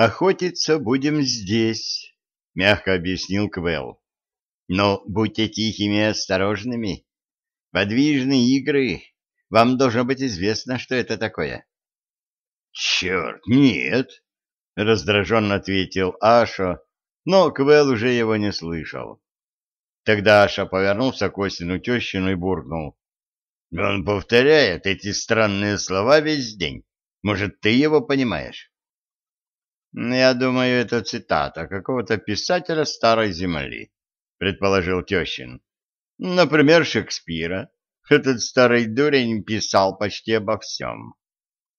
охотиться будем здесь, — мягко объяснил Квелл. Но будьте тихими и осторожными. Подвижные игры. Вам должно быть известно, что это такое. — Черт, нет, — раздраженно ответил Аша, но Квелл уже его не слышал. Тогда Аша повернулся к Остину тещину и буркнул. — Он повторяет эти странные слова весь день. Может, ты его понимаешь? — Я думаю, это цитата какого-то писателя старой земли, — предположил тещин. — Например, Шекспира. Этот старый дурень писал почти обо всем.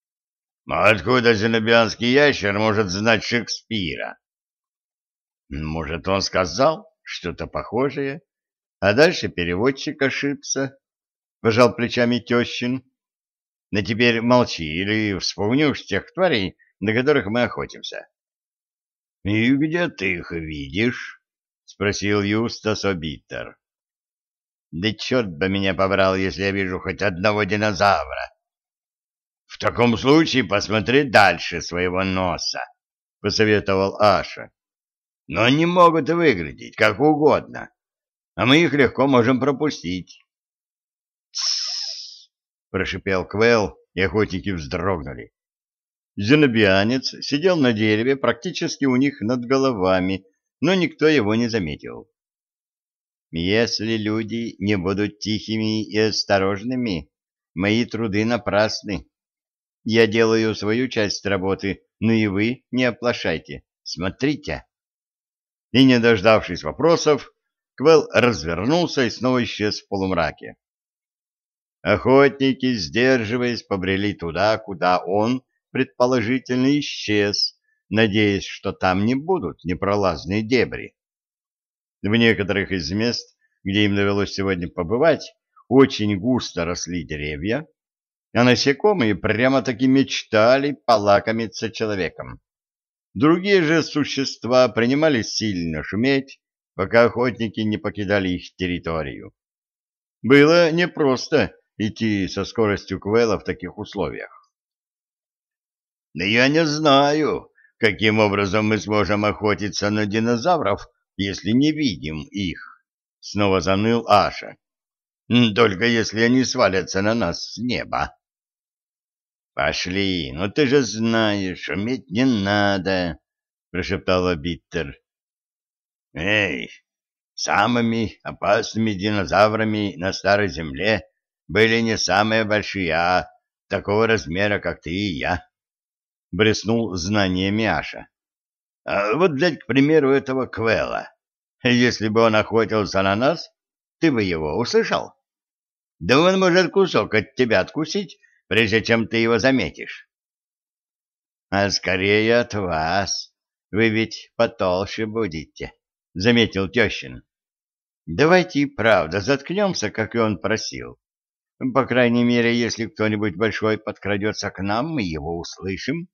— А откуда зенобианский ящер может знать Шекспира? — Может, он сказал что-то похожее, а дальше переводчик ошибся, — пожал плечами тещин. Но теперь молчи или вспомни уж тех тварей, на которых мы охотимся. — И где ты их видишь? — спросил Юстас Обиттер. — Да черт бы меня побрал, если я вижу хоть одного динозавра. — В таком случае посмотри дальше своего носа, — посоветовал Аша. — Но они могут выглядеть как угодно, а мы их легко можем пропустить. — прошипел Квел, и охотники вздрогнули. Зенобианец сидел на дереве практически у них над головами, но никто его не заметил. «Если люди не будут тихими и осторожными, мои труды напрасны. Я делаю свою часть работы, но и вы не оплошайте. Смотрите!» И, не дождавшись вопросов, Квел развернулся и снова исчез в полумраке. Охотники, сдерживаясь, побрели туда, куда он, предположительно, исчез, надеясь, что там не будут непролазные дебри. В некоторых из мест, где им довелось сегодня побывать, очень густо росли деревья, а насекомые прямо-таки мечтали полакомиться человеком. Другие же существа принимали сильно шуметь, пока охотники не покидали их территорию. Было непросто идти со скоростью Квелла в таких условиях. Но я не знаю, каким образом мы сможем охотиться на динозавров, если не видим их, — снова заныл Аша. Только если они свалятся на нас с неба. Пошли, ну ты же знаешь, уметь не надо, — прошептала Биттер. Эй, самыми опасными динозаврами на Старой Земле были не самые большие, а такого размера, как ты и я. Бреснул знаниями Аша. А вот взять, к примеру, этого Квела. Если бы он охотился на нас, ты бы его услышал? Да он может кусок от тебя откусить, прежде чем ты его заметишь. А скорее от вас. Вы ведь потолще будете, — заметил тещин. Давайте и правда заткнемся, как и он просил. По крайней мере, если кто-нибудь большой подкрадется к нам, мы его услышим.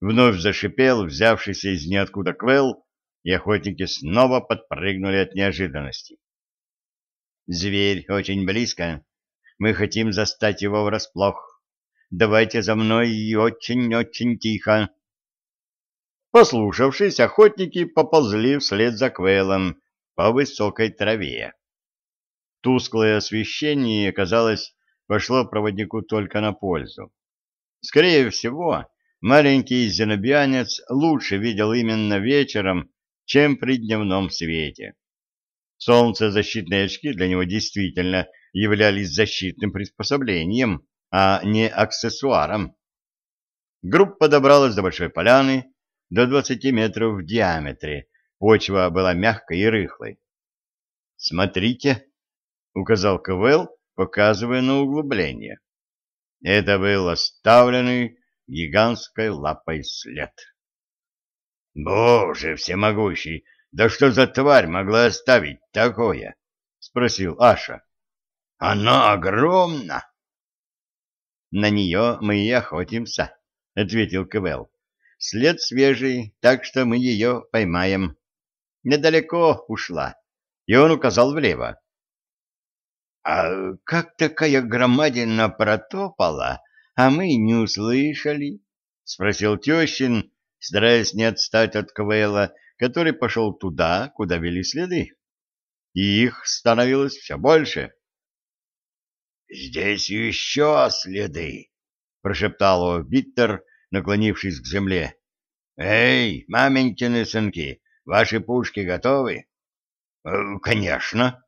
Вновь зашипел взявшийся из ниоткуда Квел, и охотники снова подпрыгнули от неожиданности. Зверь очень близко. Мы хотим застать его врасплох. Давайте за мной и очень-очень тихо. Послушавшись, охотники поползли вслед за Квелом по высокой траве. Тусклое освещение, казалось, пошло проводнику только на пользу. Скорее всего, маленький зенобианец лучше видел именно вечером, чем при дневном свете. Солнцезащитные очки для него действительно являлись защитным приспособлением, а не аксессуаром. Группа добралась до большой поляны, до 20 метров в диаметре. Почва была мягкой и рыхлой. «Смотрите!» указал КВЛ, показывая на углубление. Это был оставленный гигантской лапой след. «Боже всемогущий, да что за тварь могла оставить такое?» — спросил Аша. «Она огромна!» «На нее мы и охотимся», — ответил Квел. «След свежий, так что мы ее поймаем. Недалеко ушла». И он указал влево. А как такая громадина протопала, а мы не услышали? — спросил Тещин, стараясь не отстать от Квейла, который пошел туда, куда вели следы. И их становилось все больше. — Здесь еще следы, — прошептал Биттер, наклонившись к земле. — Эй, маменькины сынки, ваши пушки готовы? «Э, — Конечно, —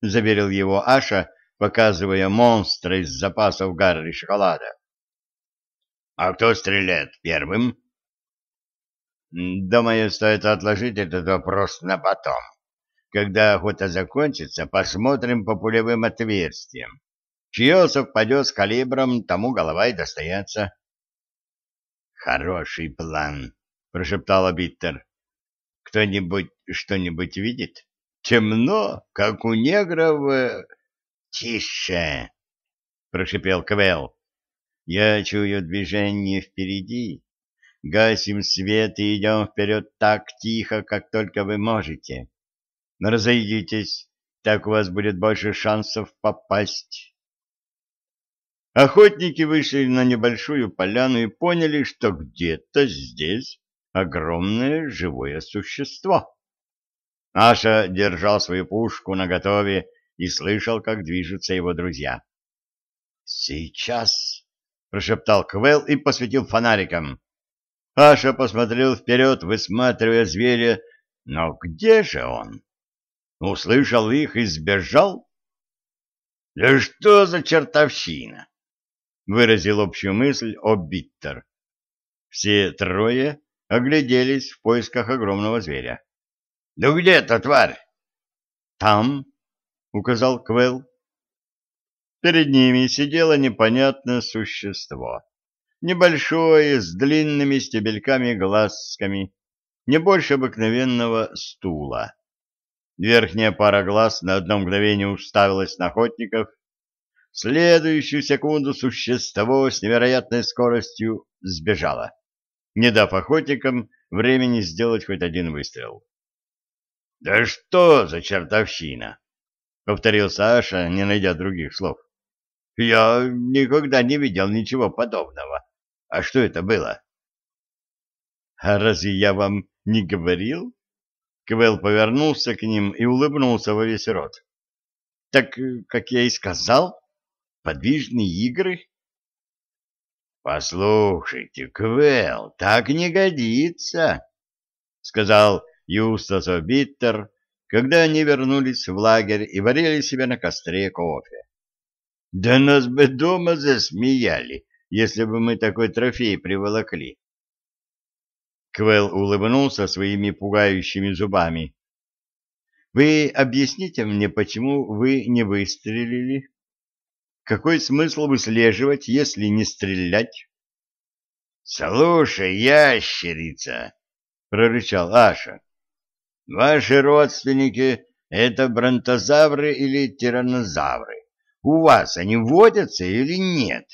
заверил его Аша, показывая монстра из запасов Гарри шоколада. А кто стреляет первым? Думаю, стоит отложить этот вопрос на потом. Когда охота закончится, посмотрим по пулевым отверстиям. Чье совпадет с калибром, тому голова и достается. Хороший план, прошептала Биттер. Кто-нибудь что-нибудь видит? Темно, как у негров. Тише, прошепел Квелл. Я чую движение впереди. Гасим свет и идем вперед так тихо, как только вы можете. Но разойдитесь, так у вас будет больше шансов попасть. Охотники вышли на небольшую поляну и поняли, что где-то здесь огромное живое существо. Аша держал свою пушку наготове и слышал, как движутся его друзья. «Сейчас!» — прошептал Квел и посветил фонариком. Аша посмотрел вперед, высматривая зверя, но где же он? Услышал их и сбежал? — Да что за чертовщина? — выразил общую мысль Обиттер. Все трое огляделись в поисках огромного зверя. — Ну где эта тварь? — Там, — указал Квел. Перед ними сидело непонятное существо. Небольшое, с длинными стебельками-глазками, не больше обыкновенного стула. Верхняя пара глаз на одно мгновение уставилась на охотников. Следующую секунду существо с невероятной скоростью сбежало, не дав охотникам времени сделать хоть один выстрел. — Да что за чертовщина! — повторил Саша, не найдя других слов. Я никогда не видел ничего подобного. А что это было? А разве я вам не говорил? Квел повернулся к ним и улыбнулся во весь рот. Так, как я и сказал, подвижные игры. Послушайте, Квел, так не годится, сказал Юстас Биттер, когда они вернулись в лагерь и варили себе на костре кофе. Да нас бы дома засмеяли, если бы мы такой трофей приволокли. Квел улыбнулся своими пугающими зубами. Вы объясните мне, почему вы не выстрелили? Какой смысл выслеживать, если не стрелять? Слушай, ящерица, прорычал Аша. Ваши родственники это бронтозавры или тираннозавры? У вас они водятся или нет?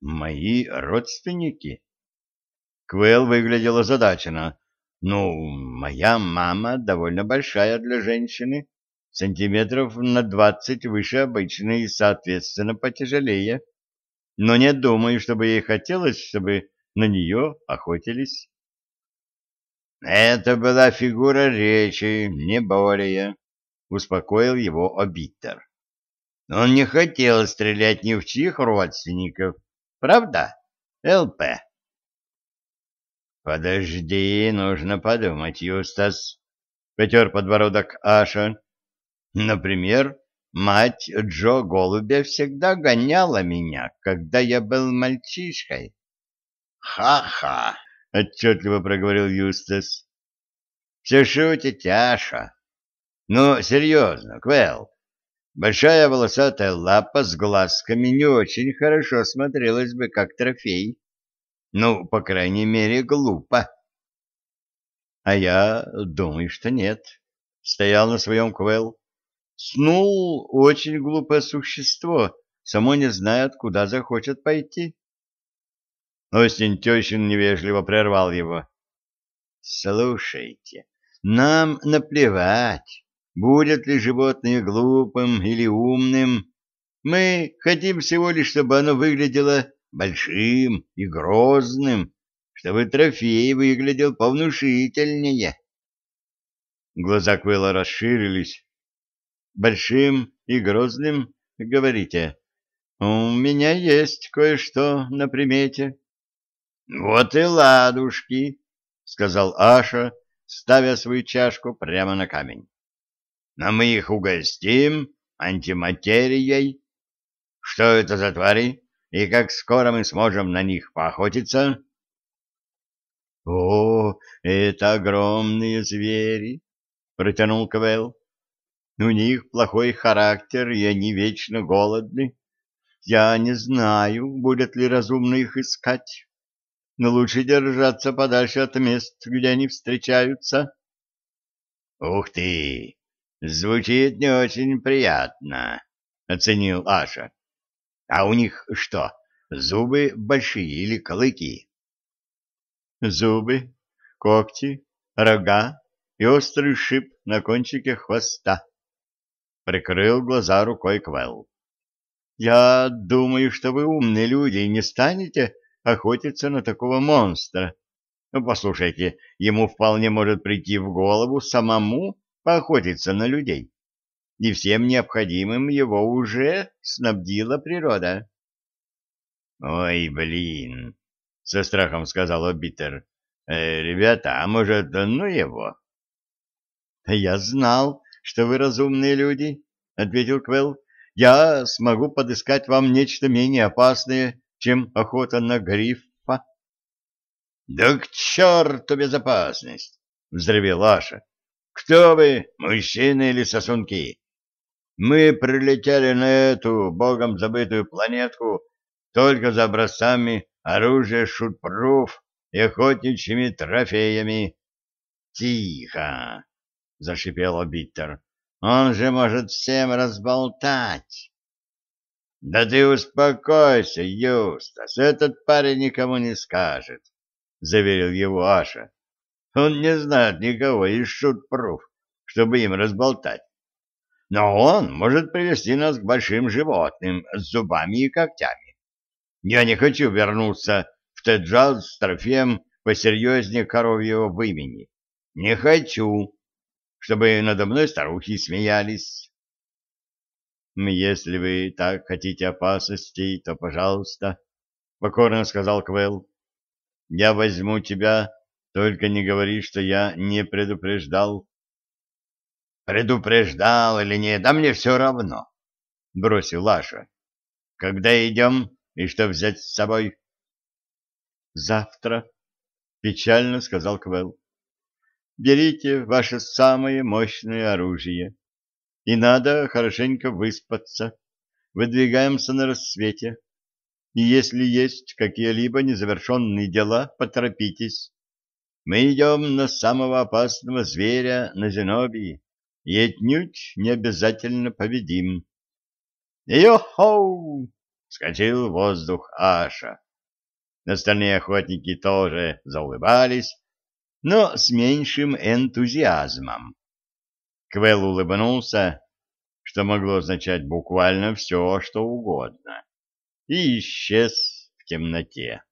Мои родственники? Квел выглядел озадаченно. Ну, моя мама довольно большая для женщины, сантиметров на двадцать выше обычной и, соответственно, потяжелее. Но не думаю, чтобы ей хотелось, чтобы на нее охотились. Это была фигура речи, не более, успокоил его Обиттер. Он не хотел стрелять ни в чьих родственников. Правда, ЛП? Подожди, нужно подумать, Юстас. Потер подбородок Аша. Например, мать Джо Голубя всегда гоняла меня, когда я был мальчишкой. Ха-ха, отчетливо проговорил Юстас. Все шутите, Аша. Ну, серьезно, Квелл, Большая волосатая лапа с глазками не очень хорошо смотрелась бы как трофей. Ну, по крайней мере, глупо. А я думаю, что нет. Стоял на своем Квелл. Снул очень глупое существо, само не знает, куда захочет пойти. Остин Тещин невежливо прервал его. — Слушайте, нам наплевать, Будет ли животное глупым или умным, мы хотим всего лишь, чтобы оно выглядело большим и грозным, чтобы трофей выглядел повнушительнее. Глаза Квелла расширились. «Большим и грозным, говорите? У меня есть кое-что на примете». «Вот и ладушки», — сказал Аша, ставя свою чашку прямо на камень. «Но мы их угостим антиматерией. Что это за твари, и как скоро мы сможем на них поохотиться?» «О, это огромные звери!» — протянул Квелл. «У них плохой характер, и они вечно голодны. Я не знаю, будет ли разумно их искать, но лучше держаться подальше от мест, где они встречаются». «Ух ты! Звучит не очень приятно», — оценил Аша. «А у них что, зубы большие или клыки?» зубы, когти, рога и острый шип на кончике хвоста. Прикрыл глаза рукой Квелл. Я думаю, что вы умные люди и не станете охотиться на такого монстра. Ну, послушайте, ему вполне может прийти в голову самому поохотиться на людей. И всем необходимым его уже снабдила природа. Ой, блин, — со страхом сказал Биттер. «Э, «Ребята, а может, ну его?» «Я знал, что вы разумные люди», — ответил Квелл. «Я смогу подыскать вам нечто менее опасное, чем охота на грифа». «Да к черту безопасность!» — взревел Аша. «Кто вы, мужчины или сосунки? Мы прилетели на эту богом забытую планетку только за образцами оружие шутпруф и охотничьими трофеями. — Тихо! — зашипел Биттер. — Он же может всем разболтать. — Да ты успокойся, Юстас, этот парень никому не скажет, — заверил его Аша. — Он не знает никого из шутпруф, чтобы им разболтать. Но он может привести нас к большим животным с зубами и когтями. Я не хочу вернуться в Теджаз с трофеем посерьезнее коровьего вымени. Не хочу, чтобы надо мной старухи смеялись. «Если вы так хотите опасностей, то, пожалуйста», — покорно сказал Квелл. «Я возьму тебя, только не говори, что я не предупреждал». «Предупреждал или нет, да мне все равно», — бросил Лаша. «Когда идем?» И что взять с собой? Завтра, печально сказал Квелл. Берите ваше самое мощное оружие. И надо хорошенько выспаться. Выдвигаемся на рассвете. И если есть какие-либо незавершенные дела, поторопитесь. Мы идем на самого опасного зверя на Зенобии и отнюдь не обязательно победим. «Йо-хоу!» вскочил в воздух Аша. Остальные охотники тоже заулыбались, но с меньшим энтузиазмом. Квел улыбнулся, что могло означать буквально все, что угодно, и исчез в темноте.